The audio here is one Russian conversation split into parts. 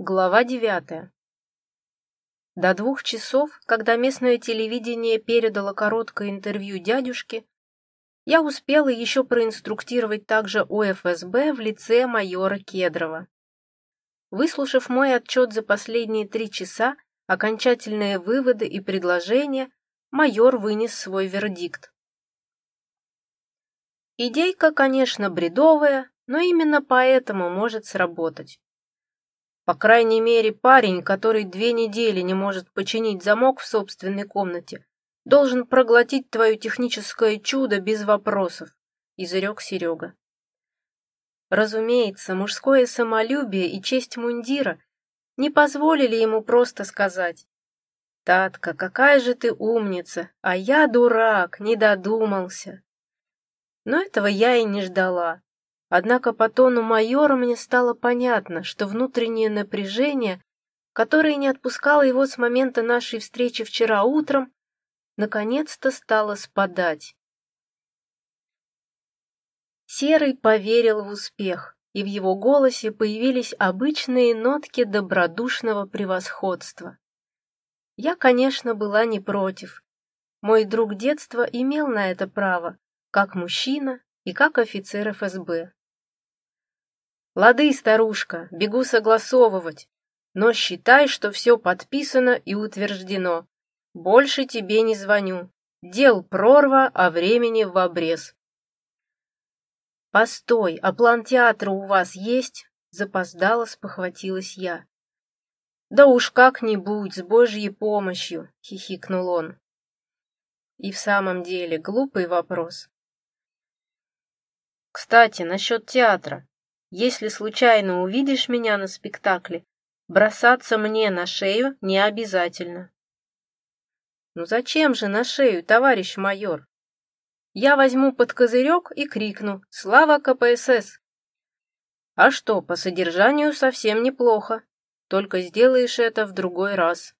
Глава девятая. До двух часов, когда местное телевидение передало короткое интервью дядюшке, я успела еще проинструктировать также ОФСБ в лице майора Кедрова. Выслушав мой отчет за последние три часа, окончательные выводы и предложения, майор вынес свой вердикт. Идейка, конечно, бредовая, но именно поэтому может сработать. По крайней мере, парень, который две недели не может починить замок в собственной комнате, должен проглотить твое техническое чудо без вопросов, изрек Серега. Разумеется, мужское самолюбие и честь мундира не позволили ему просто сказать «Татка, какая же ты умница, а я дурак, не додумался». Но этого я и не ждала. Однако по тону майора мне стало понятно, что внутреннее напряжение, которое не отпускало его с момента нашей встречи вчера утром, наконец-то стало спадать. Серый поверил в успех, и в его голосе появились обычные нотки добродушного превосходства. Я, конечно, была не против. Мой друг детства имел на это право, как мужчина и как офицер ФСБ. Лады, старушка, бегу согласовывать. Но считай, что все подписано и утверждено. Больше тебе не звоню. Дел прорва, а времени в обрез. Постой, а план театра у вас есть? Запоздало спохватилась я. Да уж как-нибудь, с божьей помощью, хихикнул он. И в самом деле, глупый вопрос. Кстати, насчет театра. Если случайно увидишь меня на спектакле, бросаться мне на шею не обязательно. Ну зачем же на шею, товарищ майор? Я возьму под козырек и крикну «Слава КПСС!». А что, по содержанию совсем неплохо, только сделаешь это в другой раз.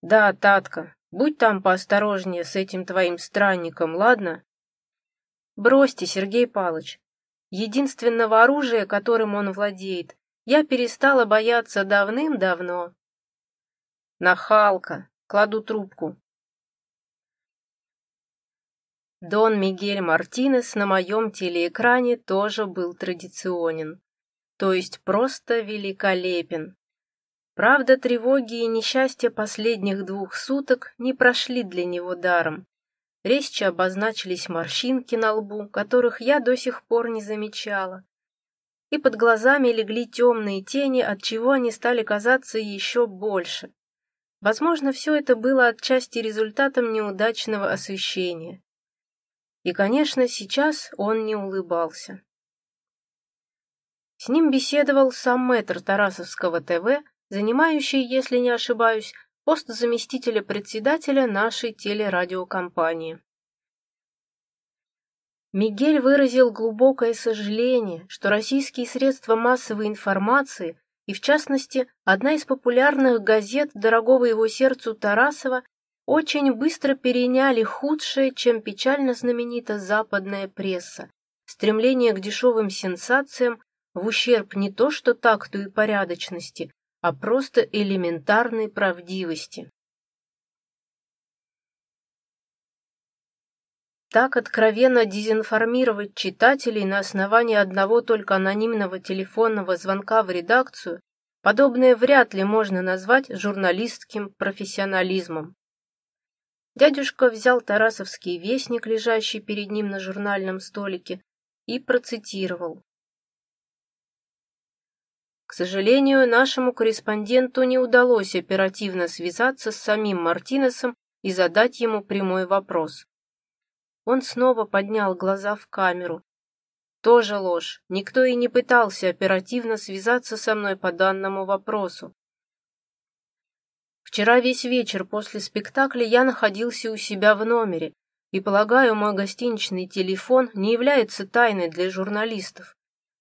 Да, Татка, будь там поосторожнее с этим твоим странником, ладно? Бросьте, Сергей Палыч, единственного оружия, которым он владеет, я перестала бояться давным-давно. Нахалка, кладу трубку. Дон Мигель Мартинес на моем телеэкране тоже был традиционен, то есть просто великолепен. Правда, тревоги и несчастья последних двух суток не прошли для него даром. Резче обозначились морщинки на лбу, которых я до сих пор не замечала. И под глазами легли темные тени, от чего они стали казаться еще больше. Возможно, все это было отчасти результатом неудачного освещения. И, конечно, сейчас он не улыбался. С ним беседовал сам мэтр Тарасовского ТВ, занимающий, если не ошибаюсь, пост заместителя председателя нашей телерадиокомпании. Мигель выразил глубокое сожаление, что российские средства массовой информации, и в частности, одна из популярных газет дорогого его сердцу Тарасова, очень быстро переняли худшее, чем печально знаменита западная пресса, стремление к дешевым сенсациям в ущерб не то что такту и порядочности, а просто элементарной правдивости. Так откровенно дезинформировать читателей на основании одного только анонимного телефонного звонка в редакцию, подобное вряд ли можно назвать журналистским профессионализмом. Дядюшка взял Тарасовский вестник, лежащий перед ним на журнальном столике, и процитировал. К сожалению, нашему корреспонденту не удалось оперативно связаться с самим Мартинесом и задать ему прямой вопрос. Он снова поднял глаза в камеру. Тоже ложь. Никто и не пытался оперативно связаться со мной по данному вопросу. Вчера весь вечер после спектакля я находился у себя в номере, и, полагаю, мой гостиничный телефон не является тайной для журналистов.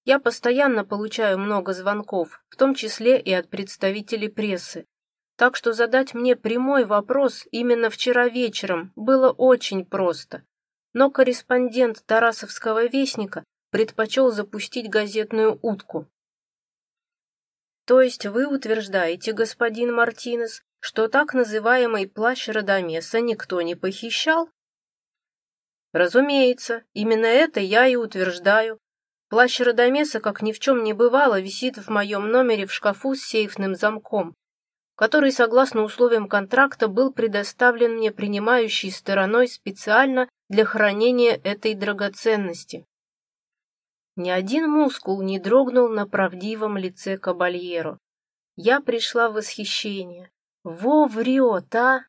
Я постоянно получаю много звонков, в том числе и от представителей прессы. Так что задать мне прямой вопрос именно вчера вечером было очень просто. Но корреспондент Тарасовского вестника предпочел запустить газетную утку. То есть вы утверждаете, господин Мартинес, что так называемый плащ Радамеса никто не похищал? Разумеется, именно это я и утверждаю. Плащ Радамеса, как ни в чем не бывало, висит в моем номере в шкафу с сейфным замком, который, согласно условиям контракта, был предоставлен мне принимающей стороной специально для хранения этой драгоценности. Ни один мускул не дрогнул на правдивом лице Кабальеро. Я пришла в восхищение. Во врет, а!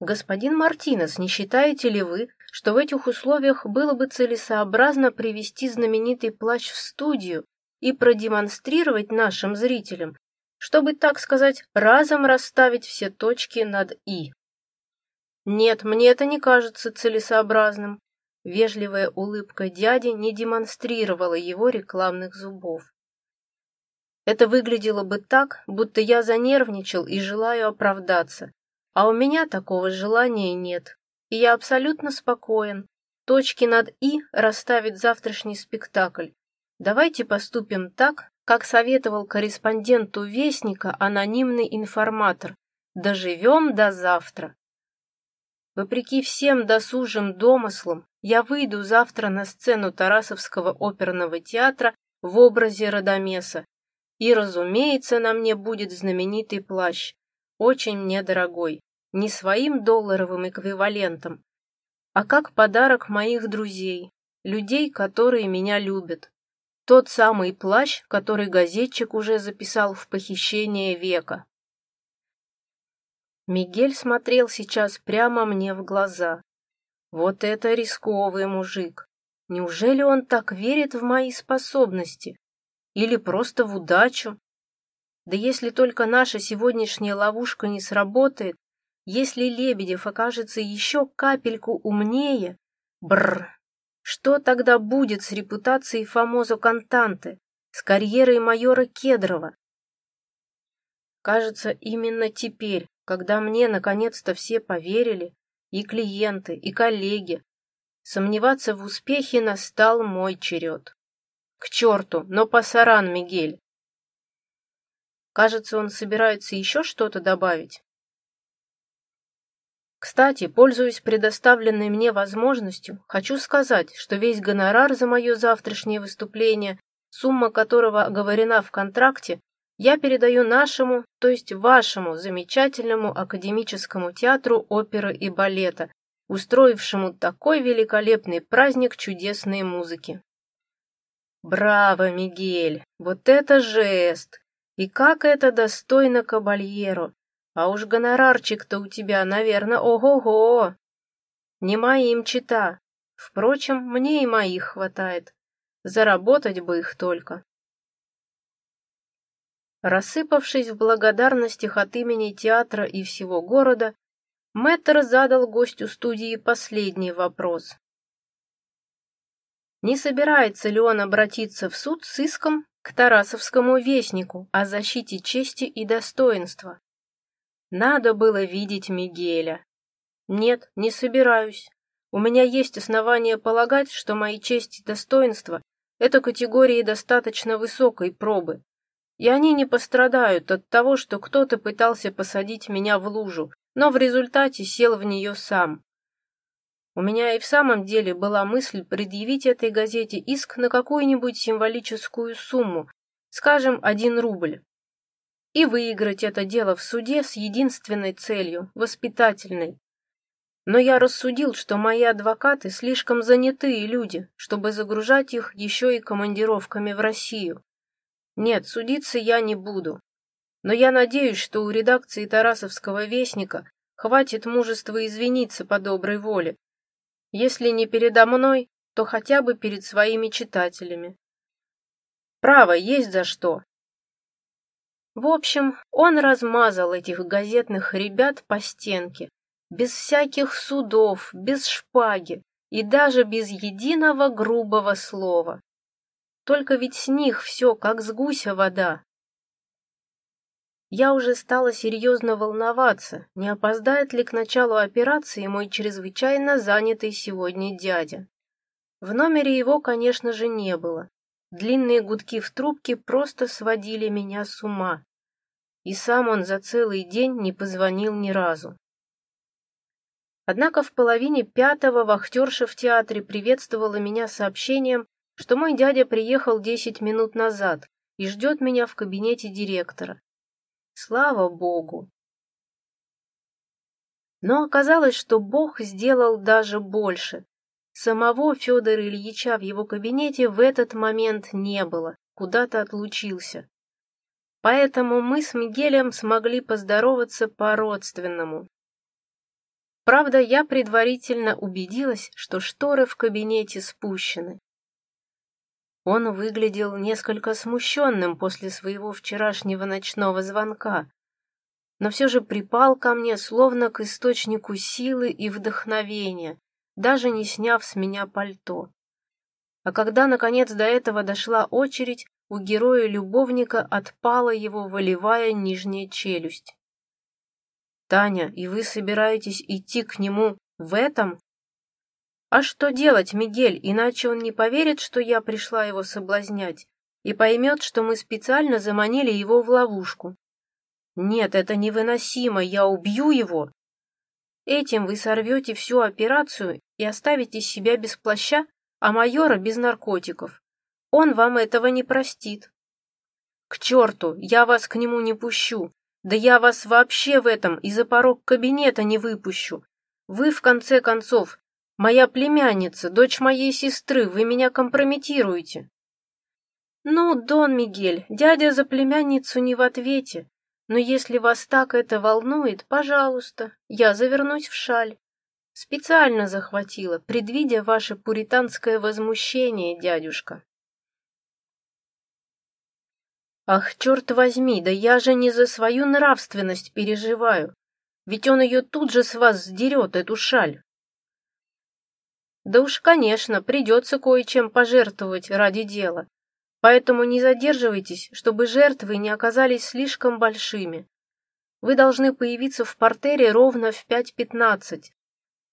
Господин Мартинес, не считаете ли вы, что в этих условиях было бы целесообразно привести знаменитый плащ в студию и продемонстрировать нашим зрителям, чтобы, так сказать, разом расставить все точки над «и». Нет, мне это не кажется целесообразным. Вежливая улыбка дяди не демонстрировала его рекламных зубов. Это выглядело бы так, будто я занервничал и желаю оправдаться. А у меня такого желания нет, и я абсолютно спокоен. Точки над «и» расставит завтрашний спектакль, Давайте поступим так, как советовал корреспонденту Вестника анонимный информатор. Доживем до завтра. Вопреки всем досужим домыслам, я выйду завтра на сцену Тарасовского оперного театра в образе Радамеса. И, разумеется, на мне будет знаменитый плащ, очень мне дорогой, не своим долларовым эквивалентом, а как подарок моих друзей, людей, которые меня любят. Тот самый плащ, который газетчик уже записал в похищение века. Мигель смотрел сейчас прямо мне в глаза. Вот это рисковый мужик. Неужели он так верит в мои способности? Или просто в удачу? Да если только наша сегодняшняя ловушка не сработает, если Лебедев окажется еще капельку умнее, бррр, что тогда будет с репутацией Фомозо Кантанте, с карьерой майора Кедрова? Кажется, именно теперь, когда мне наконец-то все поверили, и клиенты, и коллеги, сомневаться в успехе настал мой черед. К черту, но пасаран, Мигель. Кажется, он собирается еще что-то добавить. Кстати, пользуясь предоставленной мне возможностью, хочу сказать, что весь гонорар за мое завтрашнее выступление, сумма которого оговорена в контракте, я передаю нашему, то есть вашему замечательному академическому театру оперы и балета, устроившему такой великолепный праздник чудесной музыки. Браво, Мигель! Вот это жест! И как это достойно кабальеро! А уж гонорарчик-то у тебя, наверное, ого-го. Не моим чита. Впрочем, мне и моих хватает. Заработать бы их только. Рассыпавшись в благодарностях от имени театра и всего города, Мэттер задал гостю студии последний вопрос. Не собирается ли он обратиться в суд с иском к Тарасовскому вестнику о защите чести и достоинства? Надо было видеть Мигеля. Нет, не собираюсь. У меня есть основания полагать, что мои честь и достоинства — это категории достаточно высокой пробы, и они не пострадают от того, что кто-то пытался посадить меня в лужу, но в результате сел в нее сам. У меня и в самом деле была мысль предъявить этой газете иск на какую-нибудь символическую сумму, скажем, один рубль и выиграть это дело в суде с единственной целью – воспитательной. Но я рассудил, что мои адвокаты слишком занятые люди, чтобы загружать их еще и командировками в Россию. Нет, судиться я не буду. Но я надеюсь, что у редакции Тарасовского вестника хватит мужества извиниться по доброй воле. Если не передо мной, то хотя бы перед своими читателями. Право есть за что, в общем, он размазал этих газетных ребят по стенке, без всяких судов, без шпаги и даже без единого грубого слова. Только ведь с них все как с гуся вода. Я уже стала серьезно волноваться, не опоздает ли к началу операции мой чрезвычайно занятый сегодня дядя. В номере его, конечно же, не было. Длинные гудки в трубке просто сводили меня с ума. И сам он за целый день не позвонил ни разу. Однако в половине пятого вахтерша в театре приветствовала меня сообщением, что мой дядя приехал десять минут назад и ждет меня в кабинете директора. Слава Богу! Но оказалось, что Бог сделал даже больше. Самого Федора Ильича в его кабинете в этот момент не было, куда-то отлучился. Поэтому мы с Мигелем смогли поздороваться по-родственному. Правда, я предварительно убедилась, что шторы в кабинете спущены. Он выглядел несколько смущенным после своего вчерашнего ночного звонка, но все же припал ко мне, словно к источнику силы и вдохновения, даже не сняв с меня пальто. А когда, наконец, до этого дошла очередь, у героя-любовника отпала его волевая нижняя челюсть. «Таня, и вы собираетесь идти к нему в этом?» «А что делать, Мигель, иначе он не поверит, что я пришла его соблазнять, и поймет, что мы специально заманили его в ловушку. Нет, это невыносимо, я убью его!» Этим вы сорвете всю операцию и оставите себя без плаща, а майора без наркотиков. Он вам этого не простит. К черту, я вас к нему не пущу. Да я вас вообще в этом и за порог кабинета не выпущу. Вы, в конце концов, моя племянница, дочь моей сестры, вы меня компрометируете. Ну, Дон Мигель, дядя за племянницу не в ответе. Но если вас так это волнует, пожалуйста, я завернусь в шаль. Специально захватила, предвидя ваше пуританское возмущение, дядюшка. Ах, черт возьми, да я же не за свою нравственность переживаю, ведь он ее тут же с вас сдерет, эту шаль. Да уж, конечно, придется кое-чем пожертвовать ради дела, Поэтому не задерживайтесь, чтобы жертвы не оказались слишком большими. Вы должны появиться в портере ровно в 5.15.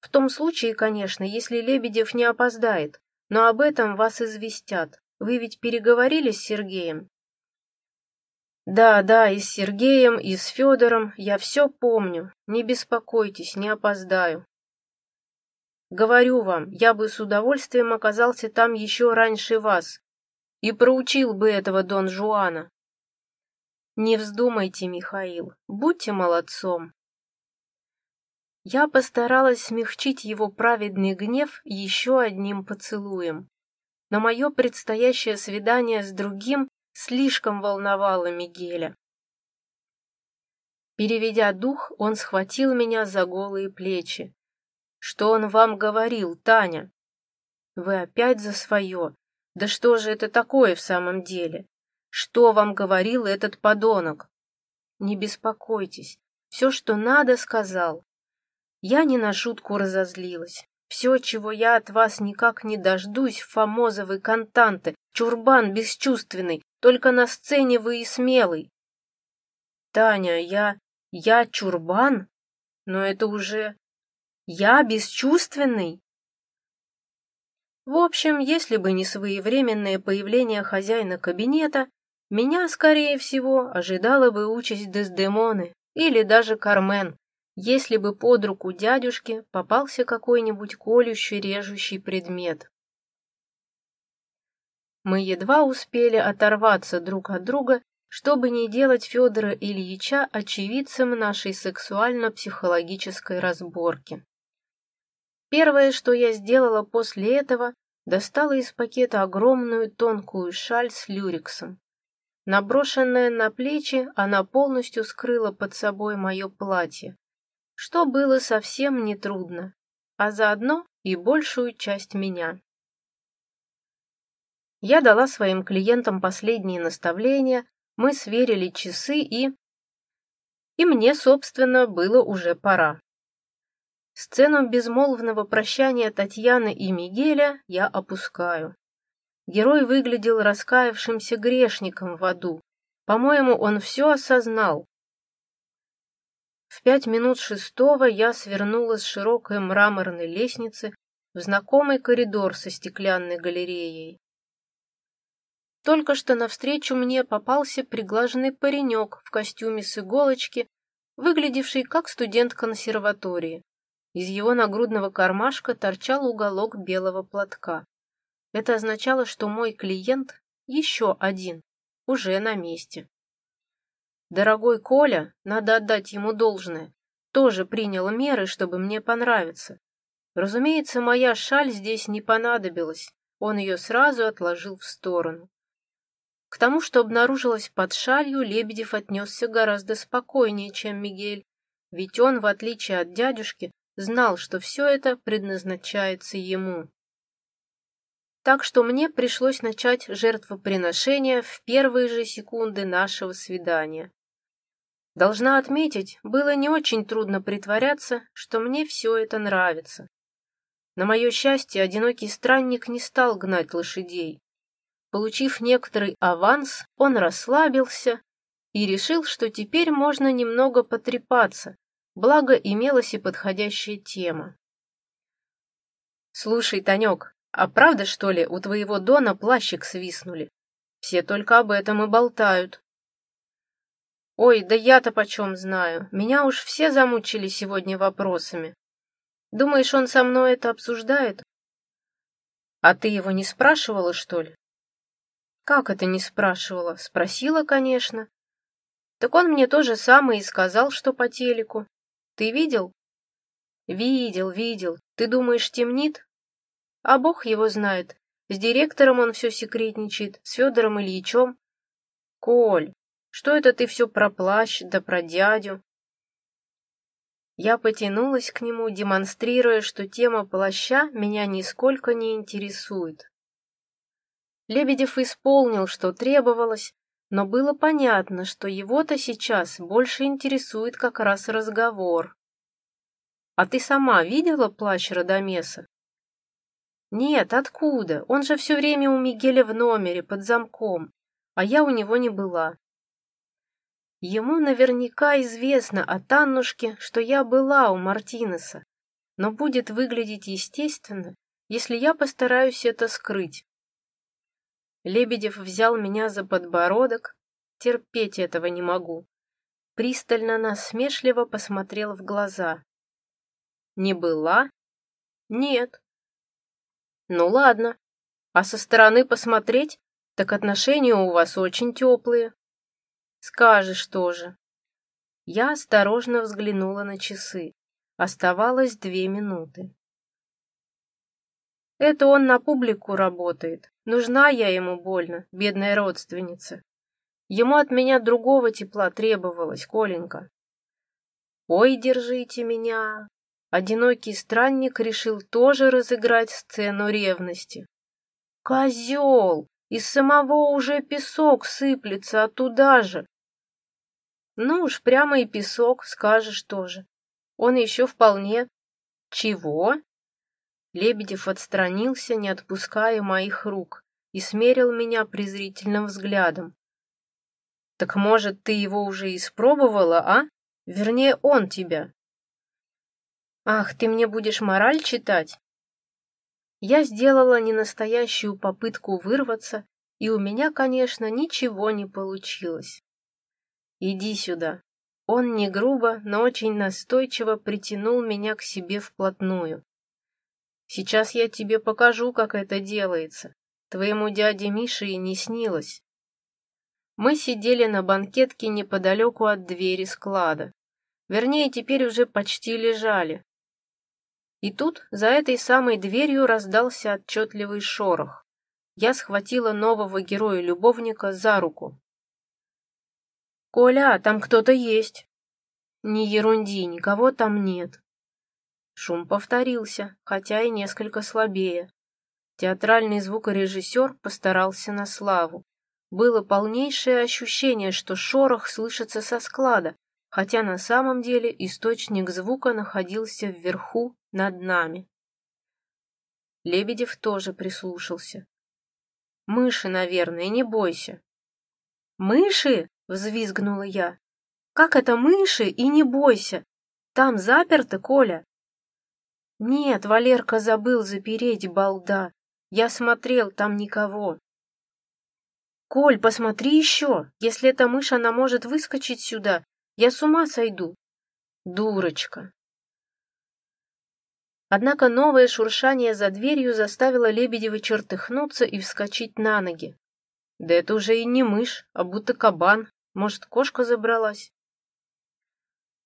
В том случае, конечно, если Лебедев не опоздает, но об этом вас известят. Вы ведь переговорили с Сергеем? Да, да, и с Сергеем, и с Федором, я все помню. Не беспокойтесь, не опоздаю. Говорю вам, я бы с удовольствием оказался там еще раньше вас, и проучил бы этого Дон Жуана. Не вздумайте, Михаил, будьте молодцом. Я постаралась смягчить его праведный гнев еще одним поцелуем. Но мое предстоящее свидание с другим слишком волновало Мигеля. Переведя дух, он схватил меня за голые плечи. «Что он вам говорил, Таня?» «Вы опять за свое. Да что же это такое в самом деле? Что вам говорил этот подонок? Не беспокойтесь, все, что надо, сказал. Я не на шутку разозлилась. Все, чего я от вас никак не дождусь, фамозовые кантанты, чурбан бесчувственный, только на сцене вы и смелый. Таня, я... я чурбан? Но это уже... Я бесчувственный? В общем, если бы не своевременное появление хозяина кабинета, меня, скорее всего, ожидала бы участь Дездемоны или даже Кармен, если бы под руку дядюшки попался какой-нибудь колющий, режущий предмет. Мы едва успели оторваться друг от друга, чтобы не делать Федора Ильича очевидцем нашей сексуально-психологической разборки. Первое, что я сделала после этого, достала из пакета огромную тонкую шаль с люрексом. Наброшенная на плечи, она полностью скрыла под собой мое платье, что было совсем нетрудно, а заодно и большую часть меня. Я дала своим клиентам последние наставления, мы сверили часы и... И мне, собственно, было уже пора. Сцену безмолвного прощания Татьяны и Мигеля я опускаю. Герой выглядел раскаявшимся грешником в аду. По-моему, он все осознал. В пять минут шестого я свернула с широкой мраморной лестницы в знакомый коридор со стеклянной галереей. Только что навстречу мне попался приглаженный паренек в костюме с иголочки, выглядевший как студент консерватории. Из его нагрудного кармашка торчал уголок белого платка. Это означало, что мой клиент, еще один, уже на месте. Дорогой Коля, надо отдать ему должное, тоже принял меры, чтобы мне понравиться. Разумеется, моя шаль здесь не понадобилась, он ее сразу отложил в сторону. К тому, что обнаружилось под шалью, Лебедев отнесся гораздо спокойнее, чем Мигель, ведь он, в отличие от дядюшки, знал, что все это предназначается ему. Так что мне пришлось начать жертвоприношение в первые же секунды нашего свидания. Должна отметить, было не очень трудно притворяться, что мне все это нравится. На мое счастье, одинокий странник не стал гнать лошадей. Получив некоторый аванс, он расслабился и решил, что теперь можно немного потрепаться, благо имелась и подходящая тема. «Слушай, Танек, а правда, что ли, у твоего Дона плащик свистнули? Все только об этом и болтают». «Ой, да я-то почем знаю, меня уж все замучили сегодня вопросами. Думаешь, он со мной это обсуждает?» «А ты его не спрашивала, что ли?» Как это не спрашивала? Спросила, конечно. Так он мне то же самое и сказал, что по телеку. Ты видел? Видел, видел. Ты думаешь, темнит? А бог его знает. С директором он все секретничает, с Федором Ильичем. Коль, что это ты все про плащ, да про дядю? Я потянулась к нему, демонстрируя, что тема плаща меня нисколько не интересует. Лебедев исполнил, что требовалось, но было понятно, что его-то сейчас больше интересует как раз разговор. «А ты сама видела плащ Радамеса?» «Нет, откуда? Он же все время у Мигеля в номере, под замком, а я у него не была». Ему наверняка известно от Аннушки, что я была у Мартинеса, но будет выглядеть естественно, если я постараюсь это скрыть. Лебедев взял меня за подбородок, терпеть этого не могу. Пристально насмешливо посмотрел в глаза. Не была? Нет. Ну ладно. А со стороны посмотреть, так отношения у вас очень теплые. Скажешь тоже. Я осторожно взглянула на часы. Оставалось две минуты. Это он на публику работает. Нужна я ему больно, бедная родственница. Ему от меня другого тепла требовалось, Коленька. Ой, держите меня. Одинокий странник решил тоже разыграть сцену ревности. Козел! Из самого уже песок сыплется оттуда же. Ну уж прямо и песок, скажешь тоже. Он еще вполне... Чего? Лебедев отстранился, не отпуская моих рук, и смерил меня презрительным взглядом. «Так, может, ты его уже испробовала, а? Вернее, он тебя». «Ах, ты мне будешь мораль читать?» Я сделала ненастоящую попытку вырваться, и у меня, конечно, ничего не получилось. «Иди сюда». Он не грубо, но очень настойчиво притянул меня к себе вплотную. Сейчас я тебе покажу, как это делается. Твоему дяде Мише и не снилось. Мы сидели на банкетке неподалеку от двери склада. Вернее, теперь уже почти лежали. И тут за этой самой дверью раздался отчетливый шорох. Я схватила нового героя-любовника за руку. «Коля, там кто-то есть!» «Не ерунди, никого там нет!» Шум повторился, хотя и несколько слабее. Театральный звукорежиссер постарался на славу. Было полнейшее ощущение, что шорох слышится со склада, хотя на самом деле источник звука находился вверху над нами. Лебедев тоже прислушался. «Мыши, наверное, не бойся». «Мыши?» — взвизгнула я. «Как это мыши и не бойся? Там заперто, Коля». Нет, Валерка забыл запереть балда. Я смотрел, там никого. Коль, посмотри еще! Если эта мышь, она может выскочить сюда. Я с ума сойду. Дурочка. Однако новое шуршание за дверью заставило Лебедева чертыхнуться и вскочить на ноги. Да это уже и не мышь, а будто кабан. Может, кошка забралась?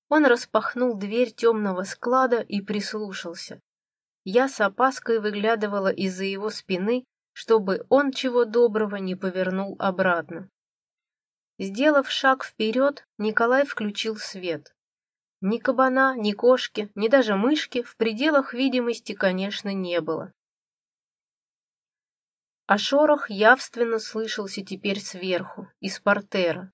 Он распахнул дверь темного склада и прислушался. Я с опаской выглядывала из-за его спины, чтобы он чего доброго не повернул обратно. Сделав шаг вперед, Николай включил свет. Ни кабана, ни кошки, ни даже мышки в пределах видимости, конечно, не было. А шорох явственно слышался теперь сверху, из портера.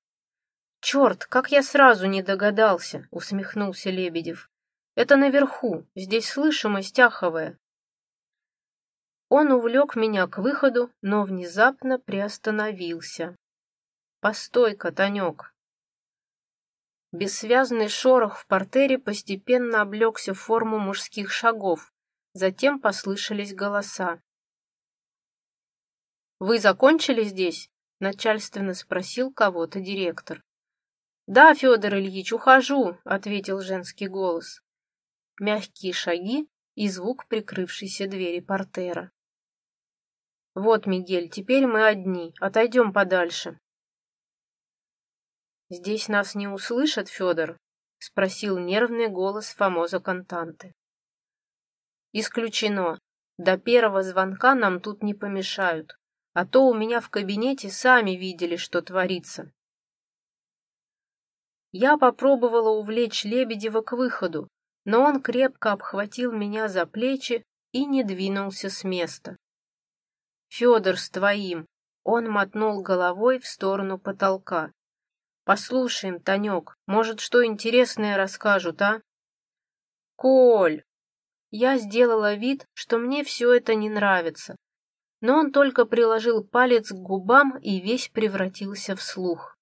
«Черт, как я сразу не догадался!» — усмехнулся Лебедев. «Это наверху, здесь слышимость аховая». Он увлек меня к выходу, но внезапно приостановился. «Постой-ка, Танек!» Бессвязный шорох в портере постепенно облегся в форму мужских шагов, затем послышались голоса. «Вы закончили здесь?» — начальственно спросил кого-то директор. «Да, Федор Ильич, ухожу», — ответил женский голос. Мягкие шаги и звук прикрывшейся двери портера. «Вот, Мигель, теперь мы одни, отойдем подальше». «Здесь нас не услышат, Федор?» — спросил нервный голос Фомоза Контанты. «Исключено. До первого звонка нам тут не помешают а то у меня в кабинете сами видели, что творится. Я попробовала увлечь Лебедева к выходу, но он крепко обхватил меня за плечи и не двинулся с места. «Федор с твоим!» — он мотнул головой в сторону потолка. «Послушаем, Танек, может, что интересное расскажут, а?» «Коль!» Я сделала вид, что мне все это не нравится, но он только приложил палец к губам и весь превратился в слух.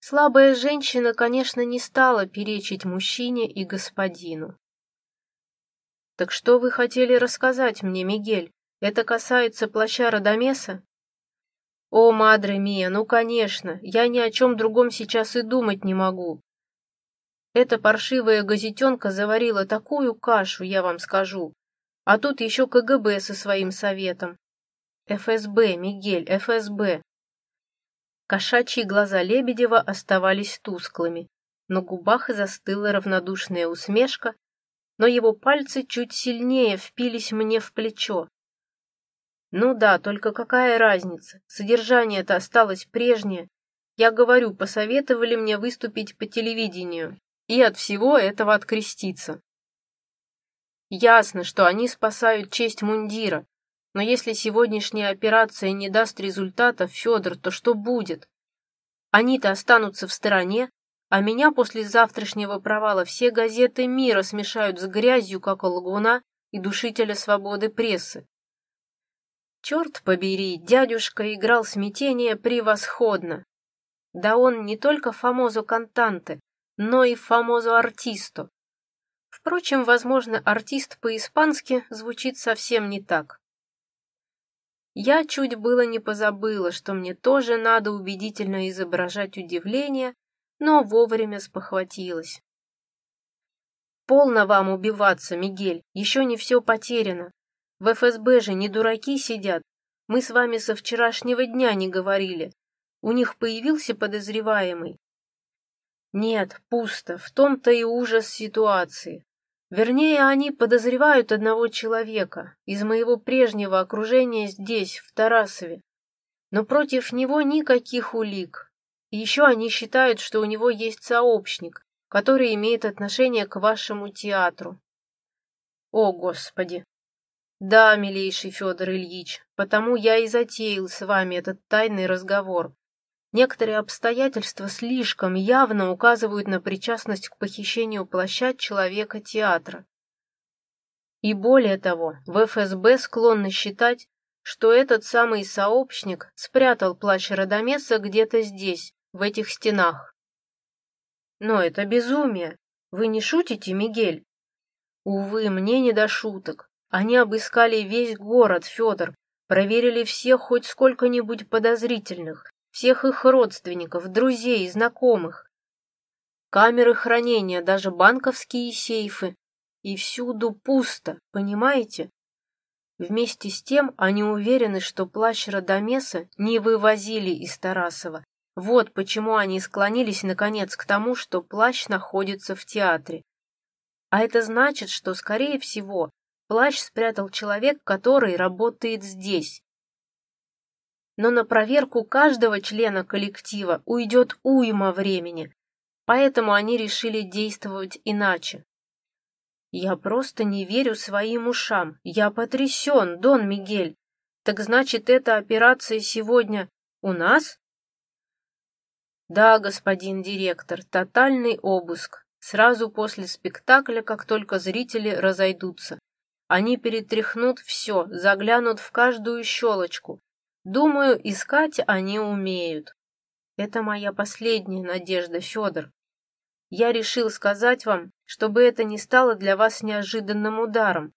Слабая женщина, конечно, не стала перечить мужчине и господину. «Так что вы хотели рассказать мне, Мигель? Это касается плаща Радамеса?» «О, мадре мия, ну, конечно, я ни о чем другом сейчас и думать не могу. Эта паршивая газетенка заварила такую кашу, я вам скажу, а тут еще КГБ со своим советом. ФСБ, Мигель, ФСБ. Кошачьи глаза Лебедева оставались тусклыми. На губах застыла равнодушная усмешка, но его пальцы чуть сильнее впились мне в плечо. Ну да, только какая разница? Содержание-то осталось прежнее. Я говорю, посоветовали мне выступить по телевидению и от всего этого откреститься. Ясно, что они спасают честь мундира, но если сегодняшняя операция не даст результатов, Федор, то что будет? Они-то останутся в стороне, а меня после завтрашнего провала все газеты мира смешают с грязью, как лагуна и душителя свободы прессы. Черт побери, дядюшка играл смятение превосходно. Да он не только фамозо кантанте, но и фамозо артисто. Впрочем, возможно, артист по-испански звучит совсем не так. Я чуть было не позабыла, что мне тоже надо убедительно изображать удивление, но вовремя спохватилась. Полно вам убиваться, Мигель, еще не все потеряно. В ФСБ же не дураки сидят. Мы с вами со вчерашнего дня не говорили. У них появился подозреваемый. Нет, пусто, в том-то и ужас ситуации. Вернее, они подозревают одного человека из моего прежнего окружения здесь, в Тарасове. Но против него никаких улик. И еще они считают, что у него есть сообщник, который имеет отношение к вашему театру. О, Господи! Да, милейший Федор Ильич, потому я и затеял с вами этот тайный разговор, Некоторые обстоятельства слишком явно указывают на причастность к похищению плаща человека театра. И более того, в ФСБ склонны считать, что этот самый сообщник спрятал плащ Радамеса где-то здесь, в этих стенах. Но это безумие. Вы не шутите, Мигель? Увы, мне не до шуток. Они обыскали весь город, Федор, проверили всех хоть сколько-нибудь подозрительных, всех их родственников, друзей, знакомых. Камеры хранения, даже банковские сейфы. И всюду пусто, понимаете? Вместе с тем они уверены, что плащ Радамеса не вывозили из Тарасова. Вот почему они склонились, наконец, к тому, что плащ находится в театре. А это значит, что, скорее всего, плащ спрятал человек, который работает здесь. Но на проверку каждого члена коллектива уйдет уйма времени, поэтому они решили действовать иначе. Я просто не верю своим ушам. Я потрясен, Дон Мигель. Так значит, эта операция сегодня у нас? Да, господин директор, тотальный обыск. Сразу после спектакля, как только зрители разойдутся. Они перетряхнут все, заглянут в каждую щелочку. Думаю, искать они умеют. Это моя последняя надежда, Федор. Я решил сказать вам, чтобы это не стало для вас неожиданным ударом.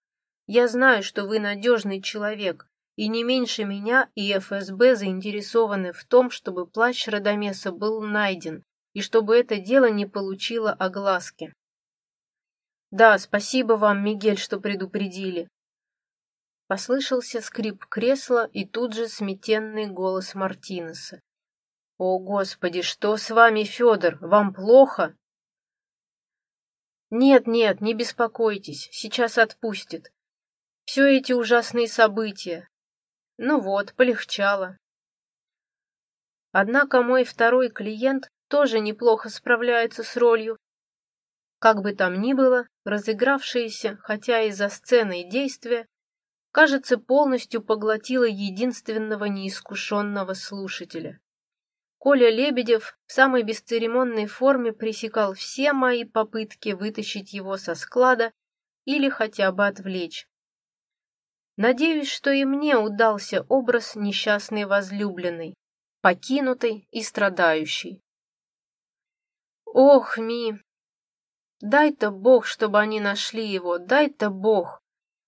Я знаю, что вы надежный человек, и не меньше меня и ФСБ заинтересованы в том, чтобы плащ Радамеса был найден, и чтобы это дело не получило огласки. Да, спасибо вам, Мигель, что предупредили. Послышался скрип кресла и тут же сметенный голос Мартинеса. «О, Господи, что с вами, Федор? Вам плохо?» Нет, нет, не беспокойтесь, сейчас отпустит. Все эти ужасные события. Ну вот, полегчало. Однако мой второй клиент тоже неплохо справляется с ролью. Как бы там ни было, разыгравшееся, хотя и за сценой действия, кажется, полностью поглотило единственного неискушенного слушателя. Коля Лебедев в самой бесцеремонной форме пресекал все мои попытки вытащить его со склада или хотя бы отвлечь. Надеюсь, что и мне удался образ несчастной возлюбленной, покинутой и страдающей. Ох, Ми, дай-то Бог, чтобы они нашли его, дай-то Бог.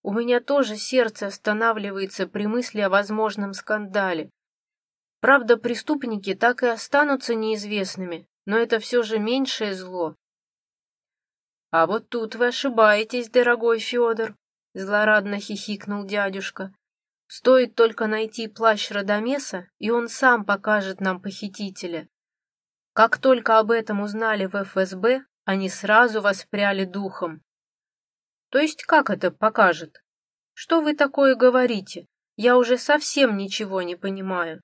У меня тоже сердце останавливается при мысли о возможном скандале. Правда, преступники так и останутся неизвестными, но это все же меньшее зло. А вот тут вы ошибаетесь, дорогой Федор, злорадно хихикнул дядюшка. Стоит только найти плащ Радамеса, и он сам покажет нам похитителя. Как только об этом узнали в ФСБ, они сразу воспряли духом. То есть как это покажет? Что вы такое говорите? Я уже совсем ничего не понимаю.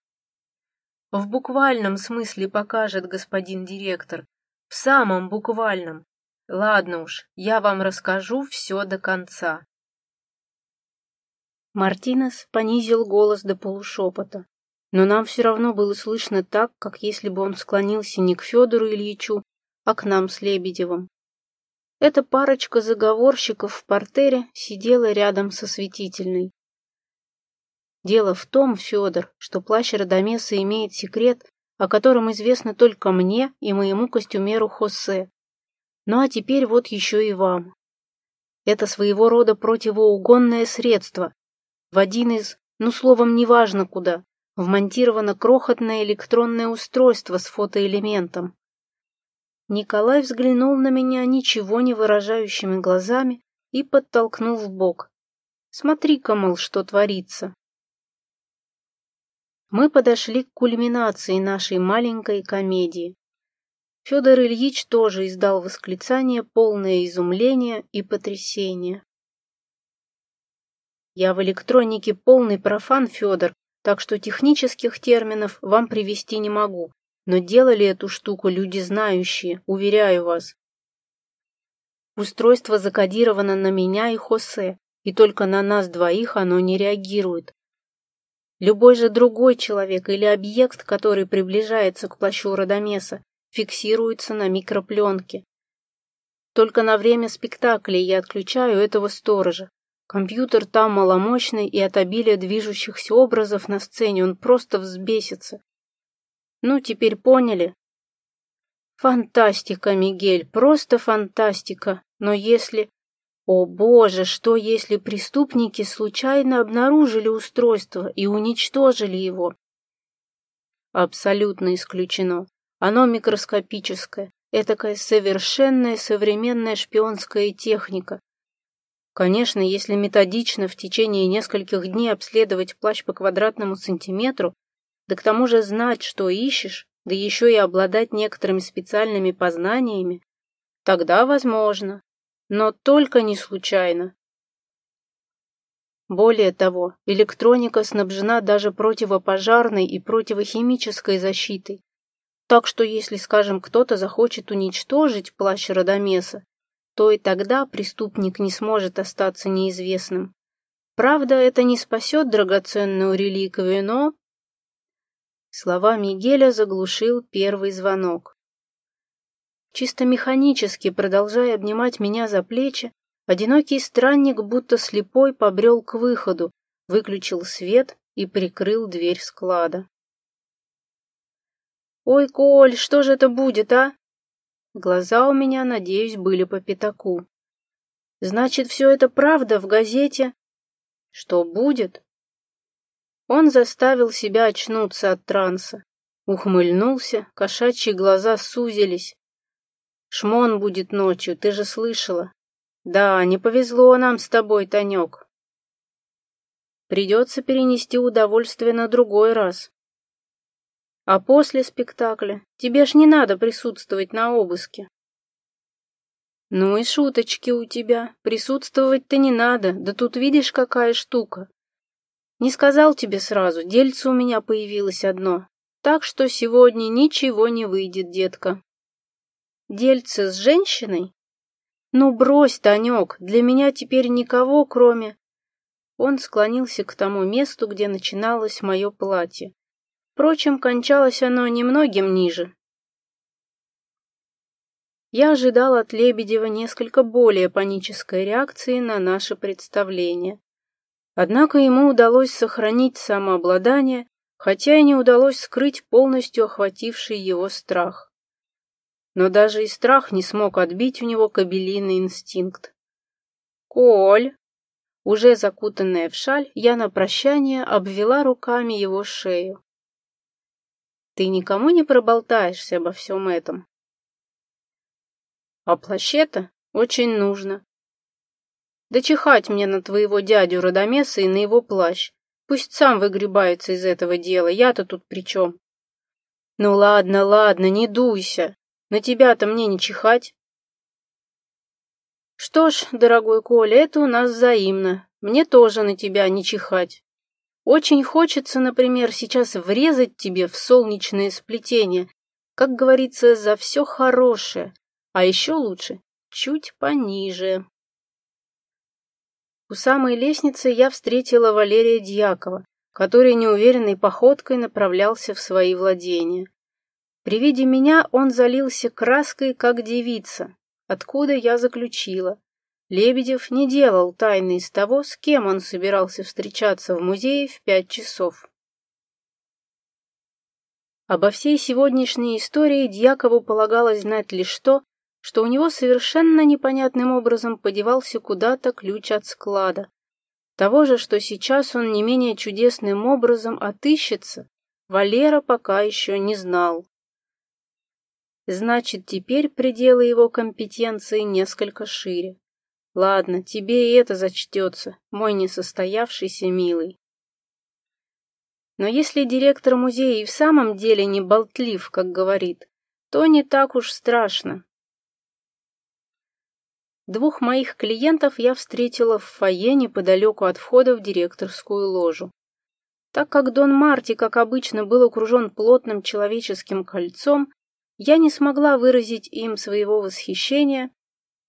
В буквальном смысле покажет господин директор. В самом буквальном. Ладно уж, я вам расскажу все до конца. Мартинес понизил голос до полушепота, но нам все равно было слышно так, как если бы он склонился не к Федору Ильичу, а к нам с Лебедевым. Эта парочка заговорщиков в портере сидела рядом со светительной. Дело в том, Федор, что плащ Радамеса имеет секрет, о котором известно только мне и моему костюмеру Хосе. Ну а теперь вот еще и вам. Это своего рода противоугонное средство. В один из, ну словом, неважно куда, вмонтировано крохотное электронное устройство с фотоэлементом. Николай взглянул на меня ничего не выражающими глазами и подтолкнул в бок. Смотри-ка, мол, что творится. Мы подошли к кульминации нашей маленькой комедии. Федор Ильич тоже издал восклицание, полное изумления и потрясения. Я в электронике полный профан, Федор, так что технических терминов вам привести не могу, но делали эту штуку люди знающие, уверяю вас. Устройство закодировано на меня и Хосе, и только на нас двоих оно не реагирует. Любой же другой человек или объект, который приближается к плащу Радамеса, фиксируется на микропленке. Только на время спектакля я отключаю этого сторожа. Компьютер там маломощный, и от обилия движущихся образов на сцене он просто взбесится. Ну, теперь поняли? Фантастика, Мигель, просто фантастика. Но если... О боже, что если преступники случайно обнаружили устройство и уничтожили его? Абсолютно исключено. Оно микроскопическое, этакая совершенная современная шпионская техника. Конечно, если методично в течение нескольких дней обследовать плащ по квадратному сантиметру, да к тому же знать, что ищешь, да еще и обладать некоторыми специальными познаниями, тогда возможно, но только не случайно. Более того, электроника снабжена даже противопожарной и противохимической защитой, так что если, скажем, кто-то захочет уничтожить плащ Радомеса, то и тогда преступник не сможет остаться неизвестным. Правда, это не спасет драгоценную реликвию, но... Слова Мигеля заглушил первый звонок. Чисто механически, продолжая обнимать меня за плечи, одинокий странник, будто слепой, побрел к выходу, выключил свет и прикрыл дверь склада. «Ой, Коль, что же это будет, а?» Глаза у меня, надеюсь, были по пятаку. «Значит, все это правда в газете?» «Что будет?» Он заставил себя очнуться от транса. Ухмыльнулся, кошачьи глаза сузились. «Шмон будет ночью, ты же слышала?» «Да, не повезло нам с тобой, Танек. Придется перенести удовольствие на другой раз. А после спектакля тебе ж не надо присутствовать на обыске. Ну и шуточки у тебя. Присутствовать-то не надо, да тут видишь, какая штука. Не сказал тебе сразу, дельце у меня появилось одно. Так что сегодня ничего не выйдет, детка. Дельце с женщиной? Ну брось, Танек, для меня теперь никого, кроме... Он склонился к тому месту, где начиналось мое платье. Впрочем, кончалось оно немногим ниже. Я ожидал от Лебедева несколько более панической реакции на наше представление. Однако ему удалось сохранить самообладание, хотя и не удалось скрыть полностью охвативший его страх. Но даже и страх не смог отбить у него кабелиный инстинкт. «Коль!» Уже закутанная в шаль, я на прощание обвела руками его шею. Ты никому не проболтаешься обо всем этом. А плаще-то очень нужно. Да чихать мне на твоего дядю Радомеса и на его плащ. Пусть сам выгребается из этого дела, я-то тут при чем? Ну ладно, ладно, не дуйся. На тебя-то мне не чихать. Что ж, дорогой Коля, это у нас взаимно. Мне тоже на тебя не чихать. Очень хочется, например, сейчас врезать тебе в солнечное сплетение, как говорится, за все хорошее, а еще лучше чуть пониже. У самой лестницы я встретила Валерия Дьякова, который неуверенной походкой направлялся в свои владения. При виде меня он залился краской, как девица, откуда я заключила. Лебедев не делал тайны из того, с кем он собирался встречаться в музее в пять часов. Обо всей сегодняшней истории Дьякову полагалось знать лишь то, что у него совершенно непонятным образом подевался куда-то ключ от склада. Того же, что сейчас он не менее чудесным образом отыщется, Валера пока еще не знал. Значит, теперь пределы его компетенции несколько шире. Ладно, тебе и это зачтется, мой несостоявшийся милый. Но если директор музея и в самом деле не болтлив, как говорит, то не так уж страшно. Двух моих клиентов я встретила в фойе неподалеку от входа в директорскую ложу. Так как Дон Марти, как обычно, был окружен плотным человеческим кольцом, я не смогла выразить им своего восхищения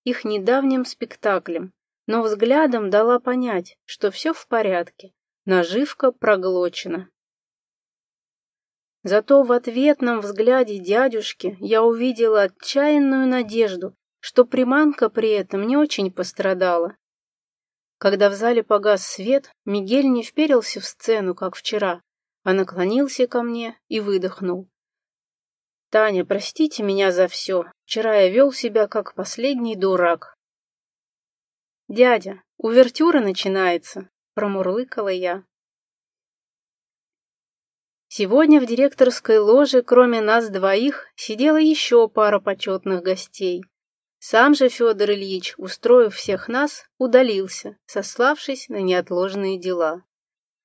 их недавним спектаклем, но взглядом дала понять, что все в порядке, наживка проглочена. Зато в ответном взгляде дядюшки я увидела отчаянную надежду, что приманка при этом не очень пострадала. Когда в зале погас свет, Мигель не вперился в сцену, как вчера, а наклонился ко мне и выдохнул. «Таня, простите меня за все. Вчера я вел себя как последний дурак». «Дядя, увертюра начинается», — промурлыкала я. Сегодня в директорской ложе, кроме нас двоих, сидела еще пара почетных гостей. Сам же Федор Ильич, устроив всех нас, удалился, сославшись на неотложные дела.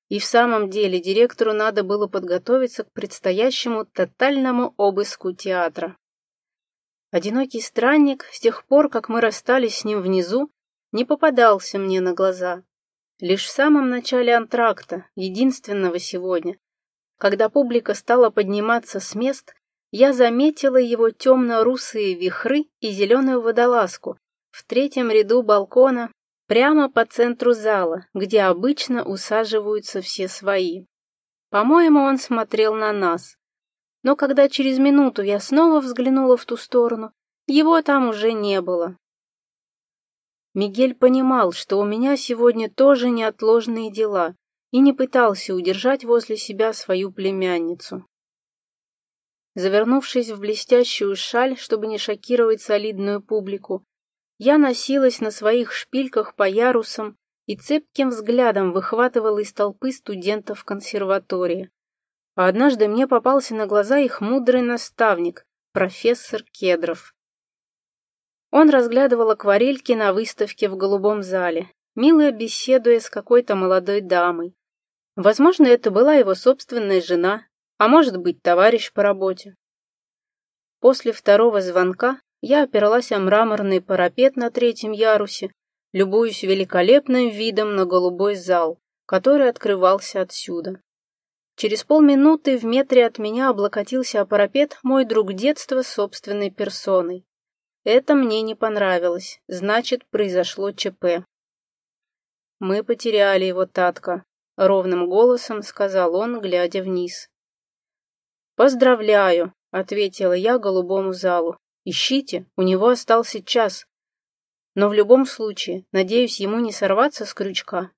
И в самом деле директору надо было подготовиться к предстоящему тотальному обыску театра. Одинокий странник, с тех пор, как мы расстались с ним внизу, не попадался мне на глаза. Лишь в самом начале антракта, единственного сегодня, когда публика стала подниматься с мест, я заметила его темно-русые вихры и зеленую водолазку в третьем ряду балкона прямо по центру зала, где обычно усаживаются все свои. По-моему, он смотрел на нас. Но когда через минуту я снова взглянула в ту сторону, его там уже не было. Мигель понимал, что у меня сегодня тоже неотложные дела, и не пытался удержать возле себя свою племянницу. Завернувшись в блестящую шаль, чтобы не шокировать солидную публику, я носилась на своих шпильках по ярусам и цепким взглядом выхватывала из толпы студентов консерватории. А однажды мне попался на глаза их мудрый наставник, профессор Кедров. Он разглядывал акварельки на выставке в голубом зале, мило беседуя с какой-то молодой дамой. Возможно, это была его собственная жена, а может быть, товарищ по работе. После второго звонка я опиралась о мраморный парапет на третьем ярусе, любуясь великолепным видом на голубой зал, который открывался отсюда. Через полминуты в метре от меня облокотился о парапет мой друг детства собственной персоной. Это мне не понравилось, значит, произошло ЧП. Мы потеряли его, Татка, ровным голосом сказал он, глядя вниз. Поздравляю, ответила я голубому залу. Ищите, у него остался час. Но в любом случае, надеюсь, ему не сорваться с крючка.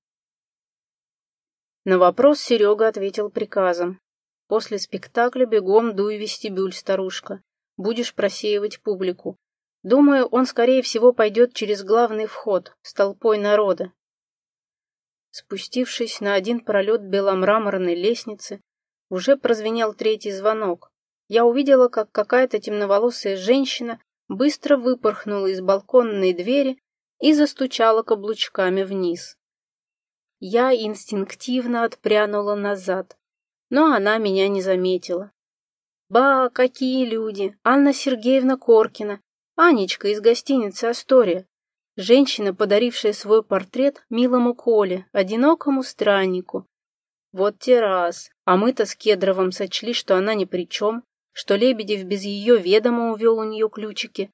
На вопрос Серега ответил приказом. После спектакля бегом дуй вестибюль, старушка. Будешь просеивать публику. Думаю, он, скорее всего, пойдет через главный вход с толпой народа. Спустившись на один пролет беломраморной лестницы, уже прозвенел третий звонок. Я увидела, как какая-то темноволосая женщина быстро выпорхнула из балконной двери и застучала каблучками вниз. Я инстинктивно отпрянула назад, но она меня не заметила. Ба, какие люди! Анна Сергеевна Коркина, Анечка из гостиницы «Астория». Женщина, подарившая свой портрет милому Коле, одинокому страннику. Вот те раз. А мы-то с Кедровым сочли, что она ни при чем, что Лебедев без ее ведома увел у нее ключики.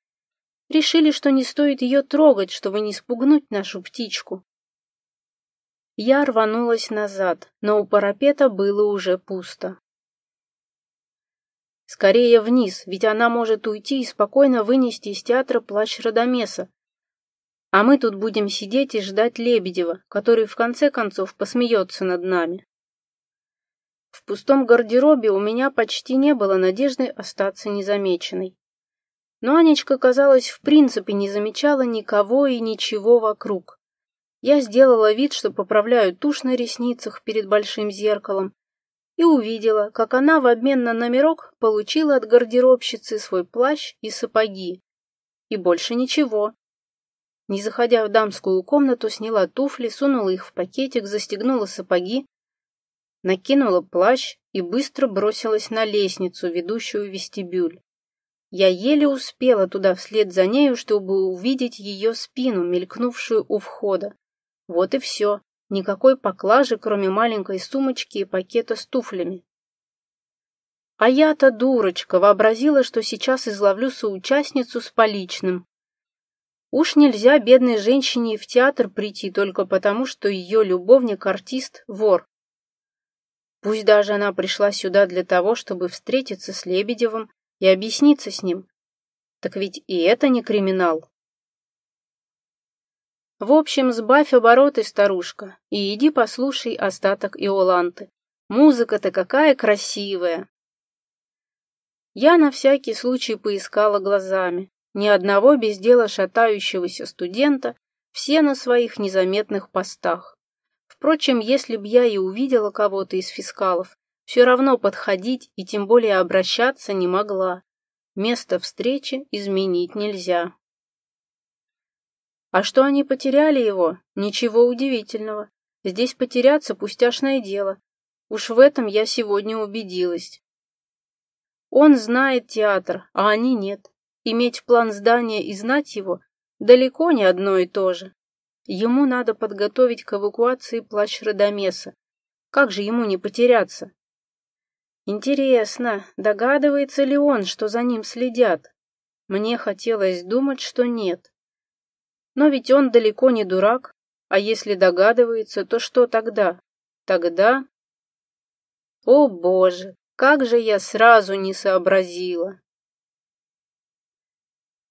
Решили, что не стоит ее трогать, чтобы не спугнуть нашу птичку. Я рванулась назад, но у парапета было уже пусто. Скорее вниз, ведь она может уйти и спокойно вынести из театра плащ Радомеса. А мы тут будем сидеть и ждать Лебедева, который в конце концов посмеется над нами. В пустом гардеробе у меня почти не было надежды остаться незамеченной. Но Анечка, казалось, в принципе не замечала никого и ничего вокруг. Я сделала вид, что поправляю тушь на ресницах перед большим зеркалом, и увидела, как она в обмен на номерок получила от гардеробщицы свой плащ и сапоги. И больше ничего. Не заходя в дамскую комнату, сняла туфли, сунула их в пакетик, застегнула сапоги, накинула плащ и быстро бросилась на лестницу, ведущую в вестибюль. Я еле успела туда вслед за нею, чтобы увидеть ее спину, мелькнувшую у входа. Вот и все. Никакой поклажи, кроме маленькой сумочки и пакета с туфлями. А я-то дурочка, вообразила, что сейчас изловлю соучастницу с поличным. Уж нельзя бедной женщине в театр прийти только потому, что ее любовник-артист — вор. Пусть даже она пришла сюда для того, чтобы встретиться с Лебедевым и объясниться с ним. Так ведь и это не криминал. В общем, сбавь обороты, старушка, и иди послушай остаток Иоланты. Музыка-то какая красивая!» Я на всякий случай поискала глазами. Ни одного без дела шатающегося студента, все на своих незаметных постах. Впрочем, если б я и увидела кого-то из фискалов, все равно подходить и тем более обращаться не могла. Место встречи изменить нельзя. А что они потеряли его? Ничего удивительного. Здесь потеряться пустяшное дело. Уж в этом я сегодня убедилась. Он знает театр, а они нет. Иметь план здания и знать его далеко не одно и то же. Ему надо подготовить к эвакуации плащ Радомеса. Как же ему не потеряться? Интересно, догадывается ли он, что за ним следят? Мне хотелось думать, что нет. Но ведь он далеко не дурак, а если догадывается, то что тогда? Тогда... О боже, как же я сразу не сообразила!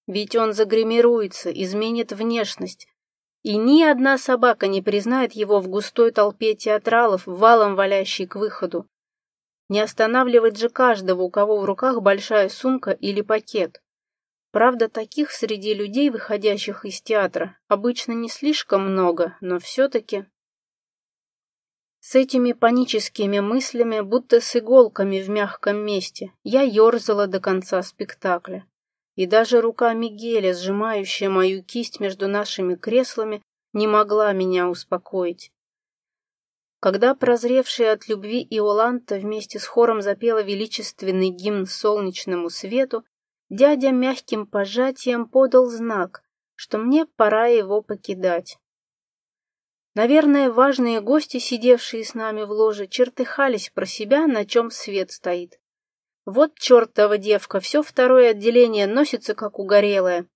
Ведь он загримируется, изменит внешность, и ни одна собака не признает его в густой толпе театралов, валом валящей к выходу. Не останавливать же каждого, у кого в руках большая сумка или пакет. Правда, таких среди людей, выходящих из театра, обычно не слишком много, но все-таки... С этими паническими мыслями, будто с иголками в мягком месте, я ерзала до конца спектакля. И даже рука Мигеля, сжимающая мою кисть между нашими креслами, не могла меня успокоить. Когда прозревшая от любви Иоланта вместе с хором запела величественный гимн солнечному свету, дядя мягким пожатием подал знак, что мне пора его покидать. Наверное, важные гости, сидевшие с нами в ложе, чертыхались про себя, на чем свет стоит. Вот чертова девка, все второе отделение носится, как угорелая.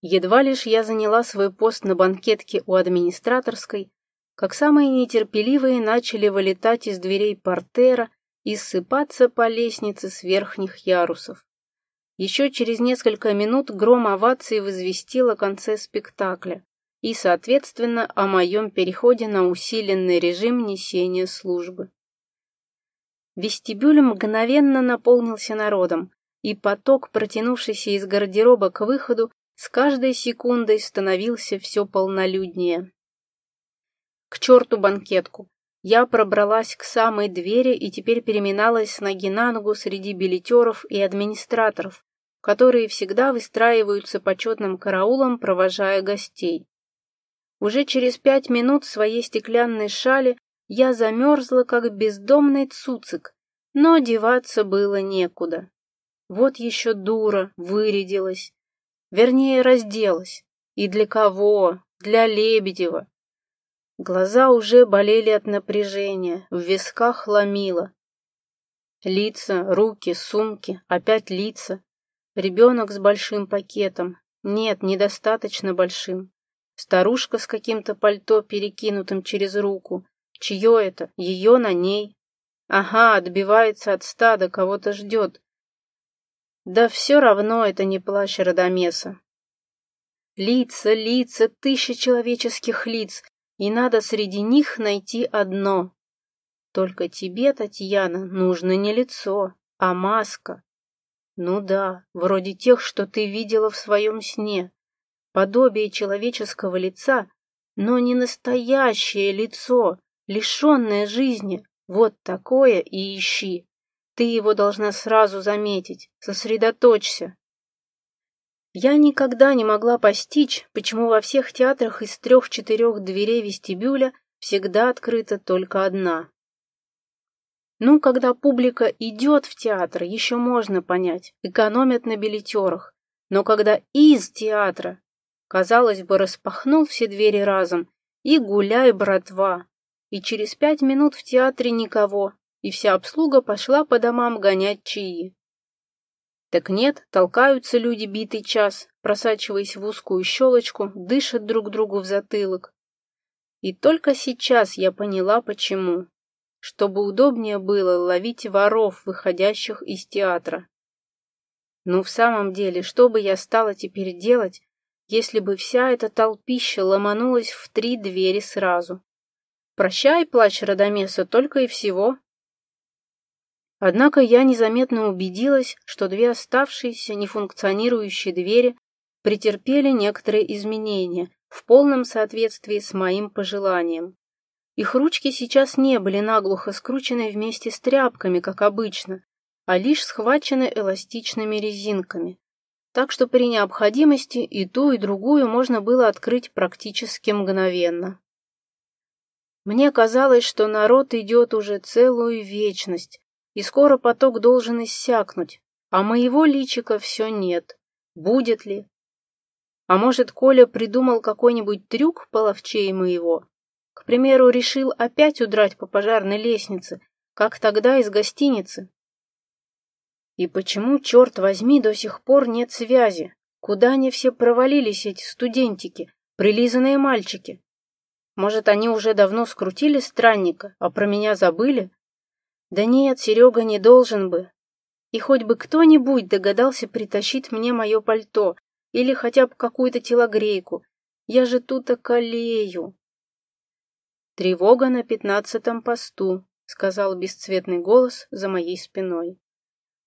Едва лишь я заняла свой пост на банкетке у администраторской, как самые нетерпеливые начали вылетать из дверей портера и ссыпаться по лестнице с верхних ярусов. Еще через несколько минут гром овации возвестил о конце спектакля и, соответственно, о моем переходе на усиленный режим несения службы. Вестибюль мгновенно наполнился народом, и поток, протянувшийся из гардероба к выходу, с каждой секундой становился все полнолюднее. К черту банкетку. Я пробралась к самой двери и теперь переминалась с ноги на ногу среди билетеров и администраторов, которые всегда выстраиваются почетным караулом, провожая гостей. Уже через пять минут своей стеклянной шали я замерзла, как бездомный цуцик, но одеваться было некуда. Вот еще дура вырядилась, вернее, разделась. И для кого? Для Лебедева. Глаза уже болели от напряжения, в висках ломило. Лица, руки, сумки, опять лица. Ребенок с большим пакетом. Нет, недостаточно большим. Старушка с каким-то пальто, перекинутым через руку. Чье это? Ее на ней. Ага, отбивается от стада, кого-то ждет. Да все равно это не плащ Радомеса. Лица, лица, тысяча человеческих лиц, и надо среди них найти одно. Только тебе, Татьяна, нужно не лицо, а маска. Ну да, вроде тех, что ты видела в своем сне. Подобие человеческого лица, но не настоящее лицо, лишенное жизни. Вот такое и ищи. Ты его должна сразу заметить. Сосредоточься. Я никогда не могла постичь, почему во всех театрах из трех-четырех дверей вестибюля всегда открыта только одна. Ну, когда публика идет в театр, еще можно понять, экономят на билетерах. Но когда из театра, казалось бы, распахнул все двери разом, и гуляй, братва. И через пять минут в театре никого, и вся обслуга пошла по домам гонять чаи. Так нет, толкаются люди битый час, просачиваясь в узкую щелочку, дышат друг другу в затылок. И только сейчас я поняла, почему. Чтобы удобнее было ловить воров, выходящих из театра. Ну, в самом деле, что бы я стала теперь делать, если бы вся эта толпища ломанулась в три двери сразу? Прощай, плач Радомеса, только и всего. Однако я незаметно убедилась, что две оставшиеся нефункционирующие двери претерпели некоторые изменения, в полном соответствии с моим пожеланием. Их ручки сейчас не были наглухо скручены вместе с тряпками, как обычно, а лишь схвачены эластичными резинками. Так что при необходимости и ту, и другую можно было открыть практически мгновенно. Мне казалось, что народ идет уже целую вечность, и скоро поток должен иссякнуть, а моего личика все нет. Будет ли? А может, Коля придумал какой-нибудь трюк половчей моего? К примеру, решил опять удрать по пожарной лестнице, как тогда из гостиницы. И почему, черт возьми, до сих пор нет связи? Куда они все провалились, эти студентики, прилизанные мальчики? Может, они уже давно скрутили странника, а про меня забыли? Да нет, Серега не должен бы. И хоть бы кто-нибудь догадался притащить мне мое пальто или хотя бы какую-то телогрейку. Я же тут околею. Тревога на пятнадцатом посту, сказал бесцветный голос за моей спиной.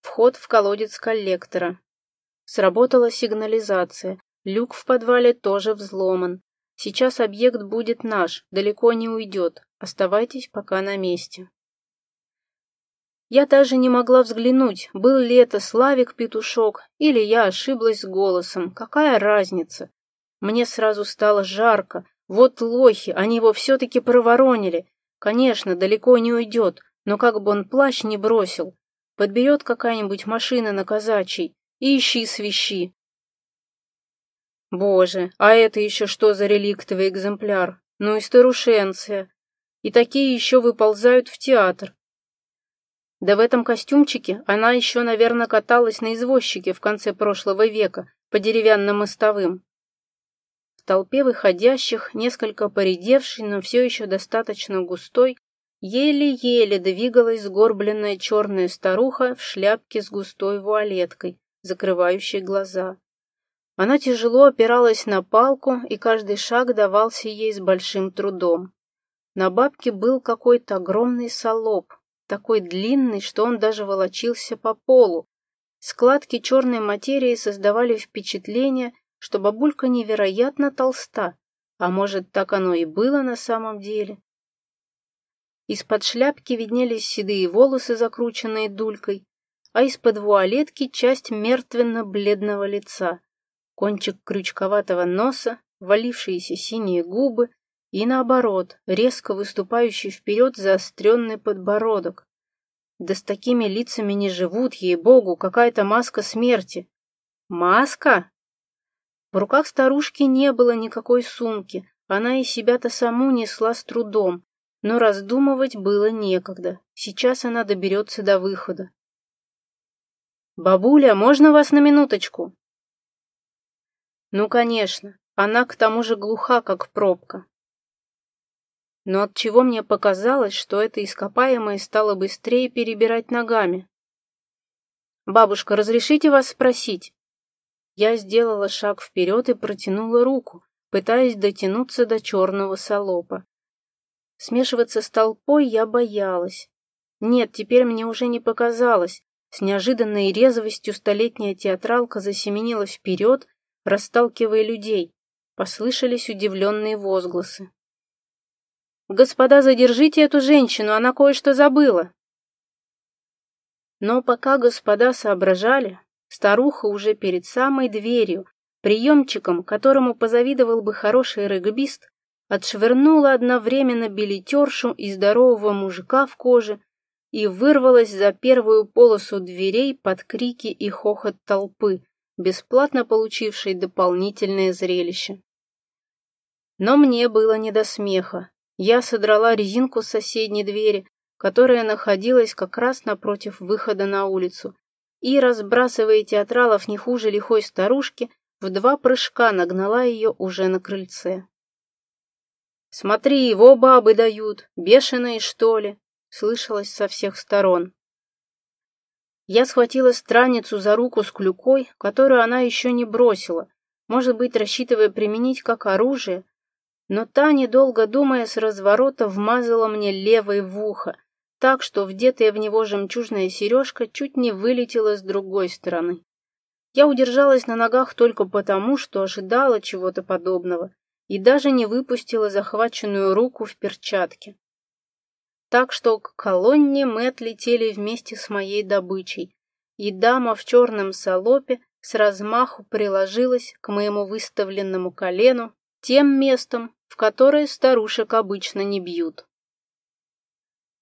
Вход в колодец коллектора. Сработала сигнализация. Люк в подвале тоже взломан. Сейчас объект будет наш, далеко не уйдет. Оставайтесь пока на месте. Я даже не могла взглянуть, был ли это Славик-петушок, или я ошиблась с голосом. Какая разница? Мне сразу стало жарко. Вот лохи, они его все-таки проворонили. Конечно, далеко не уйдет, но как бы он плащ не бросил. Подберет какая-нибудь машина на казачий и ищи свищи. Боже, а это еще что за реликтовый экземпляр? Ну и старушенция. И такие еще выползают в театр. Да в этом костюмчике она еще, наверное, каталась на извозчике в конце прошлого века по деревянным мостовым. В толпе выходящих, несколько поредевшей, но все еще достаточно густой, еле-еле двигалась сгорбленная черная старуха в шляпке с густой вуалеткой, закрывающей глаза. Она тяжело опиралась на палку, и каждый шаг давался ей с большим трудом. На бабке был какой-то огромный солоб, такой длинный, что он даже волочился по полу. Складки черной материи создавали впечатление, что бабулька невероятно толста, а может, так оно и было на самом деле. Из-под шляпки виднелись седые волосы, закрученные дулькой, а из-под вуалетки часть мертвенно-бледного лица — кончик крючковатого носа, валившиеся синие губы и, наоборот, резко выступающий вперед заостренный подбородок. Да с такими лицами не живут, ей-богу, какая-то маска смерти. Маска? В руках старушки не было никакой сумки, она и себя-то саму несла с трудом, но раздумывать было некогда, сейчас она доберется до выхода. «Бабуля, можно вас на минуточку?» Ну, конечно, она к тому же глуха, как пробка. Но от чего мне показалось, что это ископаемое стало быстрее перебирать ногами? «Бабушка, разрешите вас спросить?» Я сделала шаг вперед и протянула руку, пытаясь дотянуться до черного солопа. Смешиваться с толпой я боялась. Нет, теперь мне уже не показалось. С неожиданной резвостью столетняя театралка засеменила вперед, расталкивая людей. Послышались удивленные возгласы. «Господа, задержите эту женщину, она кое-что забыла!» Но пока господа соображали, старуха уже перед самой дверью, приемчиком, которому позавидовал бы хороший регбист, отшвырнула одновременно билетершу и здорового мужика в коже и вырвалась за первую полосу дверей под крики и хохот толпы, бесплатно получивший дополнительное зрелище. Но мне было не до смеха. Я содрала резинку с соседней двери, которая находилась как раз напротив выхода на улицу, и, разбрасывая театралов не хуже лихой старушки, в два прыжка нагнала ее уже на крыльце. «Смотри, его бабы дают, бешеные, что ли?» слышалось со всех сторон. Я схватила страницу за руку с клюкой, которую она еще не бросила, может быть, рассчитывая применить как оружие, но та, недолго думая, с разворота вмазала мне левой в ухо, так что вдетая в него жемчужная сережка чуть не вылетела с другой стороны. Я удержалась на ногах только потому, что ожидала чего-то подобного, и даже не выпустила захваченную руку в перчатке. Так что к колонне мы отлетели вместе с моей добычей, и дама в черном салопе с размаху приложилась к моему выставленному колену тем местом, в которое старушек обычно не бьют.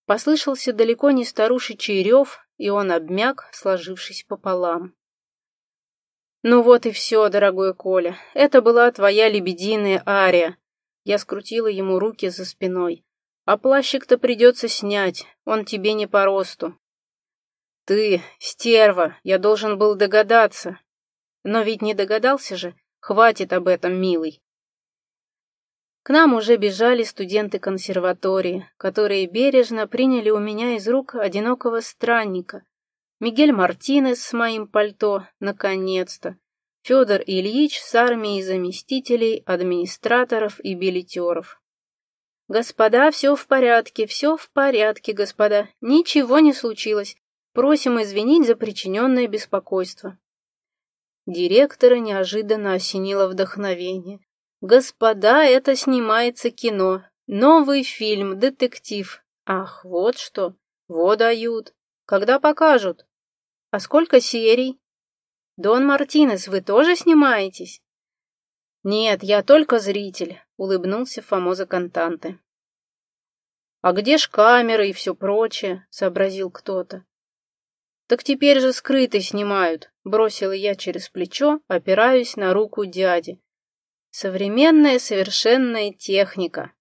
Послышался далеко не старушечий рев, и он обмяк, сложившись пополам. «Ну вот и все, дорогой Коля, это была твоя лебединая ария». Я скрутила ему руки за спиной. «А плащик-то придется снять, он тебе не по росту». «Ты, стерва, я должен был догадаться». «Но ведь не догадался же, хватит об этом, милый». К нам уже бежали студенты консерватории, которые бережно приняли у меня из рук одинокого странника. Мигель Мартинес с моим пальто, наконец-то. Федор Ильич с армией заместителей, администраторов и билетеров. «Господа, все в порядке, все в порядке, господа. Ничего не случилось. Просим извинить за причиненное беспокойство». Директора неожиданно осенило вдохновение. «Господа, это снимается кино. Новый фильм, детектив. Ах, вот что. Вот дают. Когда покажут? А сколько серий? Дон Мартинес, вы тоже снимаетесь?» «Нет, я только зритель», — улыбнулся Фомоза Кантанте. «А где ж камеры и все прочее?» — сообразил кто-то. «Так теперь же скрыто снимают», — бросила я через плечо, опираясь на руку дяди, Современная совершенная техника.